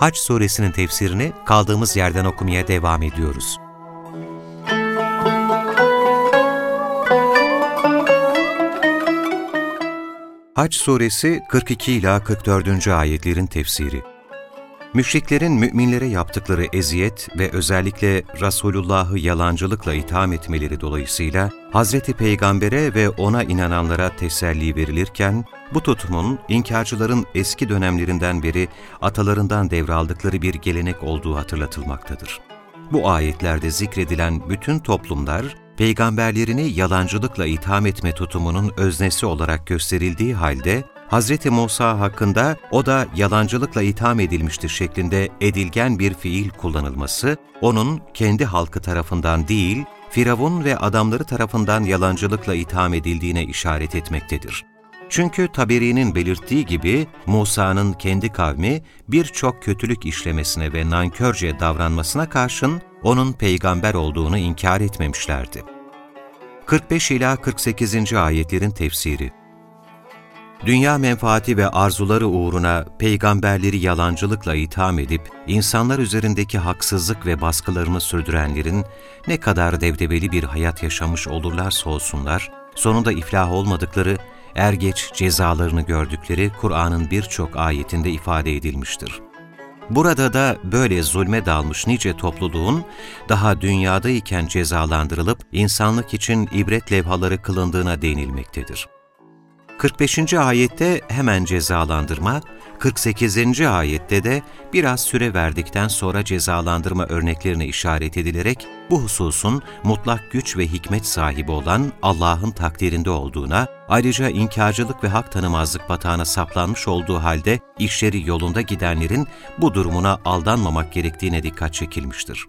Haç suresinin tefsirini kaldığımız yerden okumaya devam ediyoruz. Haç suresi 42 ila 44. ayetlerin tefsiri. Müşriklerin müminlere yaptıkları eziyet ve özellikle Resulullah'ı yalancılıkla itham etmeleri dolayısıyla Hazreti Peygamber'e ve ona inananlara teselli verilirken, bu tutumun inkarcıların eski dönemlerinden beri atalarından devraldıkları bir gelenek olduğu hatırlatılmaktadır. Bu ayetlerde zikredilen bütün toplumlar, peygamberlerini yalancılıkla itham etme tutumunun öznesi olarak gösterildiği halde, Hz. Musa hakkında o da yalancılıkla itham edilmiştir şeklinde edilgen bir fiil kullanılması, onun kendi halkı tarafından değil, Firavun ve adamları tarafından yalancılıkla itham edildiğine işaret etmektedir. Çünkü Taberi'nin belirttiği gibi Musa'nın kendi kavmi birçok kötülük işlemesine ve nankörce davranmasına karşın onun peygamber olduğunu inkar etmemişlerdi. 45 ila 48. ayetlerin tefsiri Dünya menfaati ve arzuları uğruna peygamberleri yalancılıkla itham edip insanlar üzerindeki haksızlık ve baskılarını sürdürenlerin ne kadar devdebeli bir hayat yaşamış olurlarsa olsunlar, sonunda iflah olmadıkları, er geç cezalarını gördükleri Kur'an'ın birçok ayetinde ifade edilmiştir. Burada da böyle zulme dalmış nice topluluğun daha dünyadayken cezalandırılıp insanlık için ibret levhaları kılındığına değinilmektedir. 45. ayette hemen cezalandırma, 48. ayette de biraz süre verdikten sonra cezalandırma örneklerine işaret edilerek bu hususun mutlak güç ve hikmet sahibi olan Allah'ın takdirinde olduğuna, ayrıca inkarcılık ve hak tanımazlık batağına saplanmış olduğu halde işleri yolunda gidenlerin bu durumuna aldanmamak gerektiğine dikkat çekilmiştir.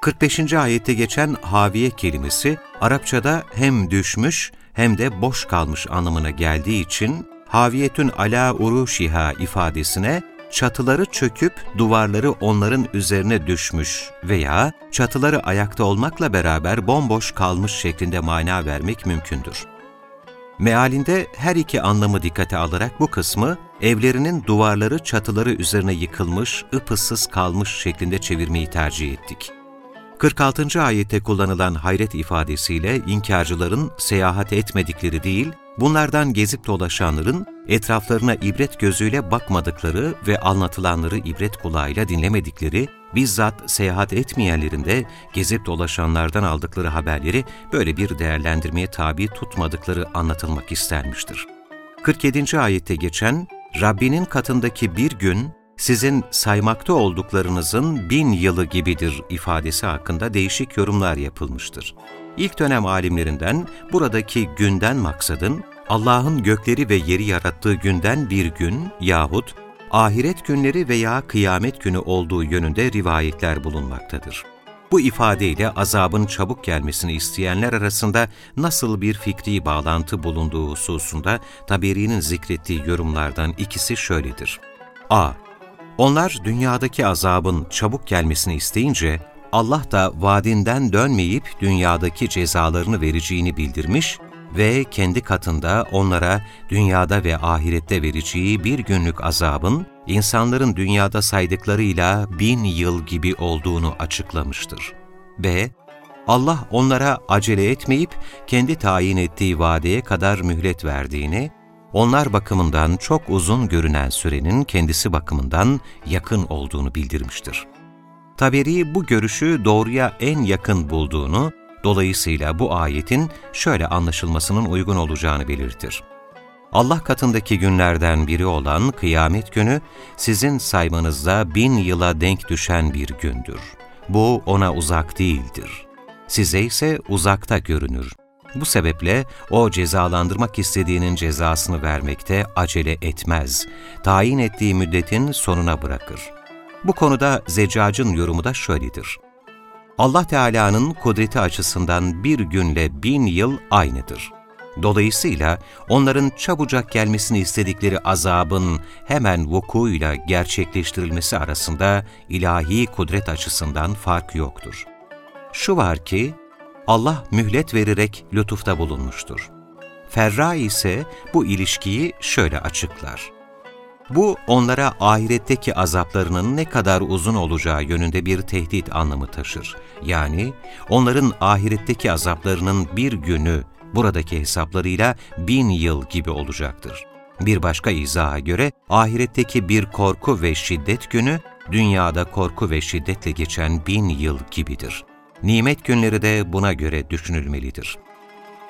45. ayette geçen haviye kelimesi, Arapçada hem düşmüş hem de boş kalmış anlamına geldiği için haviyetün ala uruşiha ifadesine çatıları çöküp duvarları onların üzerine düşmüş veya çatıları ayakta olmakla beraber bomboş kalmış şeklinde mana vermek mümkündür. Mealinde her iki anlamı dikkate alarak bu kısmı evlerinin duvarları çatıları üzerine yıkılmış, ıpıssız kalmış şeklinde çevirmeyi tercih ettik. 46. ayette kullanılan hayret ifadesiyle inkarcıların seyahat etmedikleri değil, bunlardan gezip dolaşanların etraflarına ibret gözüyle bakmadıkları ve anlatılanları ibret kulağıyla dinlemedikleri, bizzat seyahat etmeyenlerin de gezip dolaşanlardan aldıkları haberleri böyle bir değerlendirmeye tabi tutmadıkları anlatılmak istenmiştir. 47. ayette geçen, Rabbinin katındaki bir gün, sizin saymakta olduklarınızın bin yılı gibidir ifadesi hakkında değişik yorumlar yapılmıştır. İlk dönem alimlerinden buradaki günden maksadın, Allah'ın gökleri ve yeri yarattığı günden bir gün yahut ahiret günleri veya kıyamet günü olduğu yönünde rivayetler bulunmaktadır. Bu ifadeyle azabın çabuk gelmesini isteyenler arasında nasıl bir fikri bağlantı bulunduğu hususunda Taberi'nin zikrettiği yorumlardan ikisi şöyledir. a. Onlar dünyadaki azabın çabuk gelmesini isteyince, Allah da vaadinden dönmeyip dünyadaki cezalarını vereceğini bildirmiş ve kendi katında onlara dünyada ve ahirette vereceği bir günlük azabın, insanların dünyada saydıklarıyla bin yıl gibi olduğunu açıklamıştır. B. Allah onlara acele etmeyip kendi tayin ettiği vadeye kadar mühlet verdiğini, onlar bakımından çok uzun görünen sürenin kendisi bakımından yakın olduğunu bildirmiştir. Taberi bu görüşü doğruya en yakın bulduğunu, dolayısıyla bu ayetin şöyle anlaşılmasının uygun olacağını belirtir. Allah katındaki günlerden biri olan kıyamet günü, sizin saymanızda bin yıla denk düşen bir gündür. Bu ona uzak değildir. Size ise uzakta görünür. Bu sebeple o cezalandırmak istediğinin cezasını vermekte acele etmez, tayin ettiği müddetin sonuna bırakır. Bu konuda Zeccac'ın yorumu da şöyledir. Allah Teala'nın kudreti açısından bir günle bin yıl aynıdır. Dolayısıyla onların çabucak gelmesini istedikleri azabın hemen vukuuyla gerçekleştirilmesi arasında ilahi kudret açısından fark yoktur. Şu var ki, Allah mühlet vererek lütufta bulunmuştur. Ferra ise bu ilişkiyi şöyle açıklar. Bu onlara ahiretteki azaplarının ne kadar uzun olacağı yönünde bir tehdit anlamı taşır. Yani onların ahiretteki azaplarının bir günü buradaki hesaplarıyla bin yıl gibi olacaktır. Bir başka izaha göre ahiretteki bir korku ve şiddet günü dünyada korku ve şiddetle geçen bin yıl gibidir. Nimet günleri de buna göre düşünülmelidir.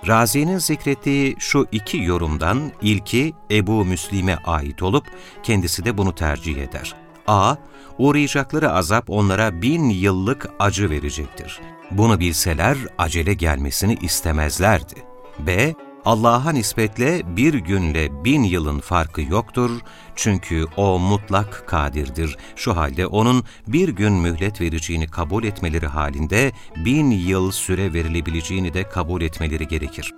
Razi'nin zikrettiği şu iki yorumdan ilki Ebu Müslim'e ait olup kendisi de bunu tercih eder. A. Uğrayacakları azap onlara bin yıllık acı verecektir. Bunu bilseler acele gelmesini istemezlerdi. B. Allah'a nispetle bir günle bin yılın farkı yoktur çünkü O mutlak kadirdir. Şu halde O'nun bir gün mühlet vereceğini kabul etmeleri halinde bin yıl süre verilebileceğini de kabul etmeleri gerekir.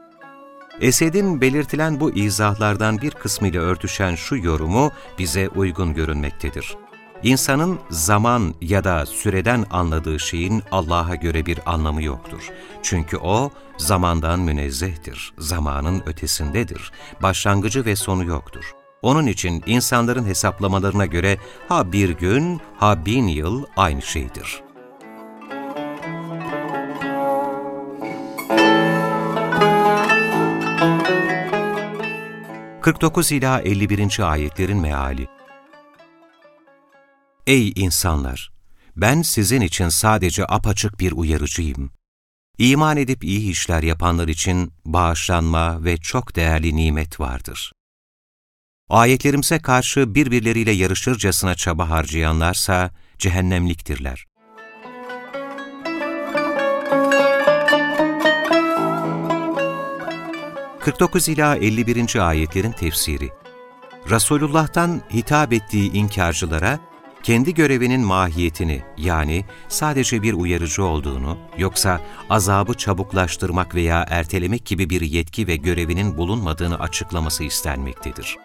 Esed'in belirtilen bu izahlardan bir kısmıyla örtüşen şu yorumu bize uygun görünmektedir. İnsanın zaman ya da süreden anladığı şeyin Allah'a göre bir anlamı yoktur. Çünkü O, zamandan münezzehtir, zamanın ötesindedir, başlangıcı ve sonu yoktur. Onun için insanların hesaplamalarına göre ha bir gün, ha bin yıl aynı şeydir. ...49 ila 51. ayetlerin meali Ey insanlar! Ben sizin için sadece apaçık bir uyarıcıyım. İman edip iyi işler yapanlar için bağışlanma ve çok değerli nimet vardır. Ayetlerimize karşı birbirleriyle yarışırcasına çaba harcayanlarsa cehennemliktirler. ...49 ila 51. ayetlerin tefsiri Resulullah'tan hitap ettiği inkarcılara kendi görevinin mahiyetini yani sadece bir uyarıcı olduğunu yoksa azabı çabuklaştırmak veya ertelemek gibi bir yetki ve görevinin bulunmadığını açıklaması istenmektedir.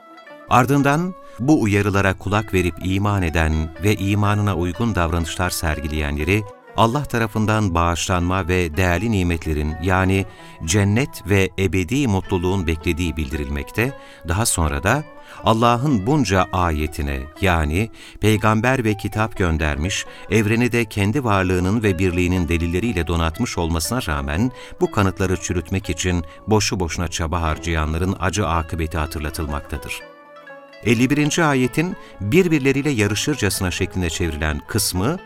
Ardından bu uyarılara kulak verip iman eden ve imanına uygun davranışlar sergileyenleri Allah tarafından bağışlanma ve değerli nimetlerin yani cennet ve ebedi mutluluğun beklediği bildirilmekte, daha sonra da Allah'ın bunca ayetine yani peygamber ve kitap göndermiş, evreni de kendi varlığının ve birliğinin delilleriyle donatmış olmasına rağmen bu kanıtları çürütmek için boşu boşuna çaba harcayanların acı akıbeti hatırlatılmaktadır. 51. ayetin birbirleriyle yarışırcasına şeklinde çevrilen kısmı,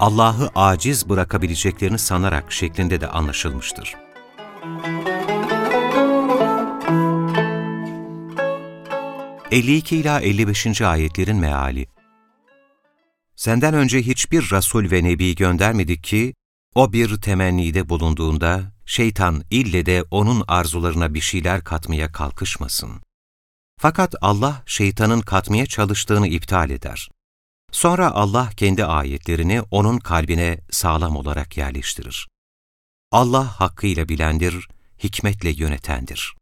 Allah'ı aciz bırakabileceklerini sanarak şeklinde de anlaşılmıştır. ...52 ila 55. ayetlerin meali Senden önce hiçbir Rasul ve Nebi göndermedik ki, o bir temennide bulunduğunda, şeytan ille de onun arzularına bir şeyler katmaya kalkışmasın. Fakat Allah şeytanın katmaya çalıştığını iptal eder. Sonra Allah kendi ayetlerini onun kalbine sağlam olarak yerleştirir. Allah hakkıyla bilendir, hikmetle yönetendir.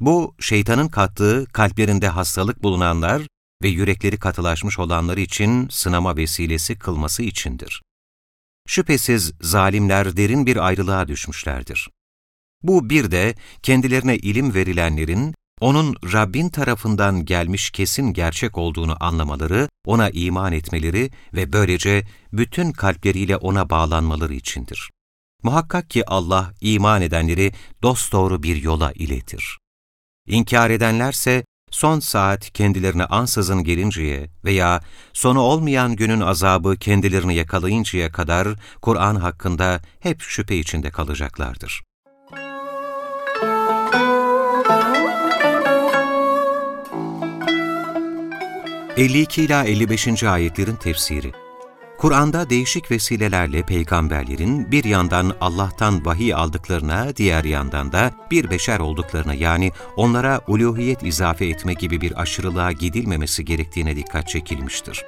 Bu, şeytanın kattığı kalplerinde hastalık bulunanlar ve yürekleri katılaşmış olanlar için sınama vesilesi kılması içindir. Şüphesiz zalimler derin bir ayrılığa düşmüşlerdir. Bu bir de kendilerine ilim verilenlerin onun Rabbin tarafından gelmiş kesin gerçek olduğunu anlamaları, ona iman etmeleri ve böylece bütün kalpleriyle ona bağlanmaları içindir. Muhakkak ki Allah iman edenleri dosdoğru bir yola iletir. İnkar edenlerse son saat kendilerine ansızın gelinceye veya sonu olmayan günün azabı kendilerini yakalayıncaya kadar Kur'an hakkında hep şüphe içinde kalacaklardır. 52 ila 55. ayetlerin tefsiri Kur'an'da değişik vesilelerle peygamberlerin bir yandan Allah'tan vahiy aldıklarına, diğer yandan da bir beşer olduklarına yani onlara uluhiyet izafe etme gibi bir aşırılığa gidilmemesi gerektiğine dikkat çekilmiştir.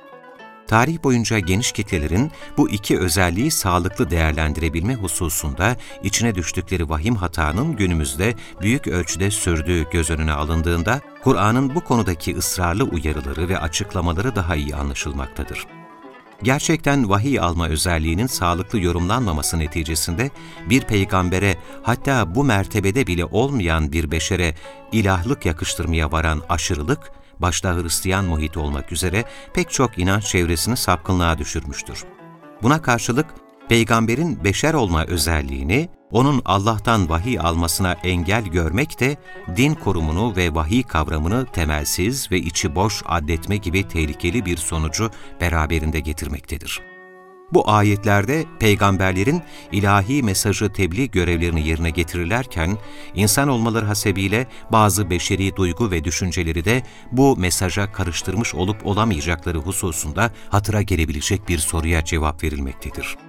Tarih boyunca geniş kitlelerin bu iki özelliği sağlıklı değerlendirebilme hususunda içine düştükleri vahim hatanın günümüzde büyük ölçüde sürdüğü göz önüne alındığında, Kur'an'ın bu konudaki ısrarlı uyarıları ve açıklamaları daha iyi anlaşılmaktadır. Gerçekten vahiy alma özelliğinin sağlıklı yorumlanmaması neticesinde bir peygambere hatta bu mertebede bile olmayan bir beşere ilahlık yakıştırmaya varan aşırılık, başta Hristiyan muhit olmak üzere pek çok inanç çevresini sapkınlığa düşürmüştür. Buna karşılık peygamberin beşer olma özelliğini, onun Allah'tan vahiy almasına engel görmek de din korumunu ve vahiy kavramını temelsiz ve içi boş addetme gibi tehlikeli bir sonucu beraberinde getirmektedir. Bu ayetlerde peygamberlerin ilahi mesajı tebliğ görevlerini yerine getirirlerken, insan olmaları hasebiyle bazı beşeri duygu ve düşünceleri de bu mesaja karıştırmış olup olamayacakları hususunda hatıra gelebilecek bir soruya cevap verilmektedir.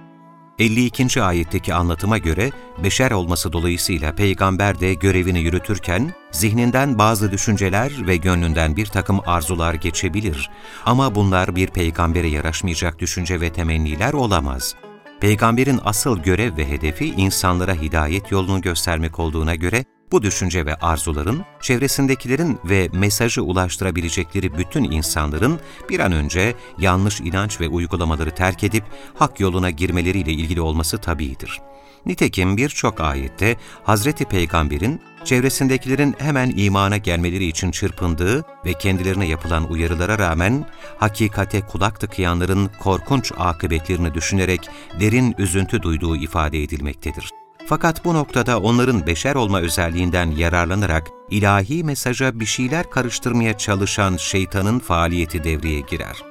52. ayetteki anlatıma göre beşer olması dolayısıyla peygamber de görevini yürütürken zihninden bazı düşünceler ve gönlünden bir takım arzular geçebilir. Ama bunlar bir peygambere yaraşmayacak düşünce ve temenniler olamaz. Peygamberin asıl görev ve hedefi insanlara hidayet yolunu göstermek olduğuna göre bu düşünce ve arzuların, çevresindekilerin ve mesajı ulaştırabilecekleri bütün insanların bir an önce yanlış inanç ve uygulamaları terk edip hak yoluna girmeleriyle ilgili olması tabiidir. Nitekim birçok ayette Hazreti Peygamber'in çevresindekilerin hemen imana gelmeleri için çırpındığı ve kendilerine yapılan uyarılara rağmen hakikate kulak tıkayanların korkunç akıbetlerini düşünerek derin üzüntü duyduğu ifade edilmektedir. Fakat bu noktada onların beşer olma özelliğinden yararlanarak ilahi mesaja bir şeyler karıştırmaya çalışan şeytanın faaliyeti devreye girer.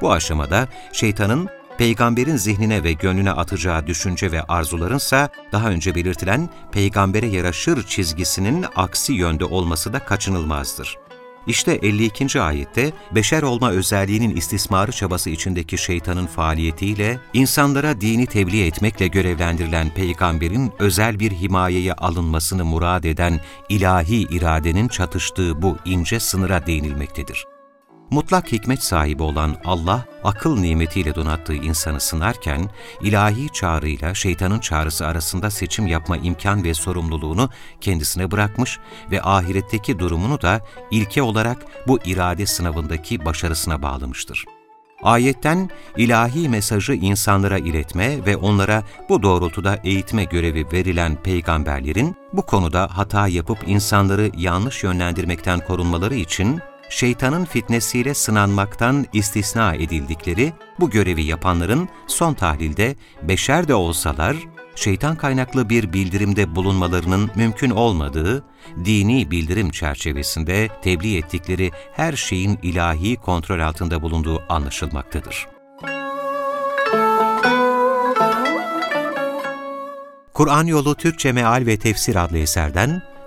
Bu aşamada şeytanın peygamberin zihnine ve gönlüne atacağı düşünce ve arzularınsa daha önce belirtilen peygambere yaraşır çizgisinin aksi yönde olması da kaçınılmazdır. İşte 52. ayette beşer olma özelliğinin istismarı çabası içindeki şeytanın faaliyetiyle insanlara dini tebliğ etmekle görevlendirilen peygamberin özel bir himayeye alınmasını murad eden ilahi iradenin çatıştığı bu ince sınıra değinilmektedir. Mutlak hikmet sahibi olan Allah, akıl nimetiyle donattığı insanı sınarken, ilahi çağrıyla şeytanın çağrısı arasında seçim yapma imkan ve sorumluluğunu kendisine bırakmış ve ahiretteki durumunu da ilke olarak bu irade sınavındaki başarısına bağlamıştır. Ayetten ilahi mesajı insanlara iletme ve onlara bu doğrultuda eğitme görevi verilen peygamberlerin bu konuda hata yapıp insanları yanlış yönlendirmekten korunmaları için şeytanın fitnesiyle sınanmaktan istisna edildikleri bu görevi yapanların son tahlilde beşer de olsalar, şeytan kaynaklı bir bildirimde bulunmalarının mümkün olmadığı, dini bildirim çerçevesinde tebliğ ettikleri her şeyin ilahi kontrol altında bulunduğu anlaşılmaktadır. Kur'an Yolu Türkçe Meal ve Tefsir adlı eserden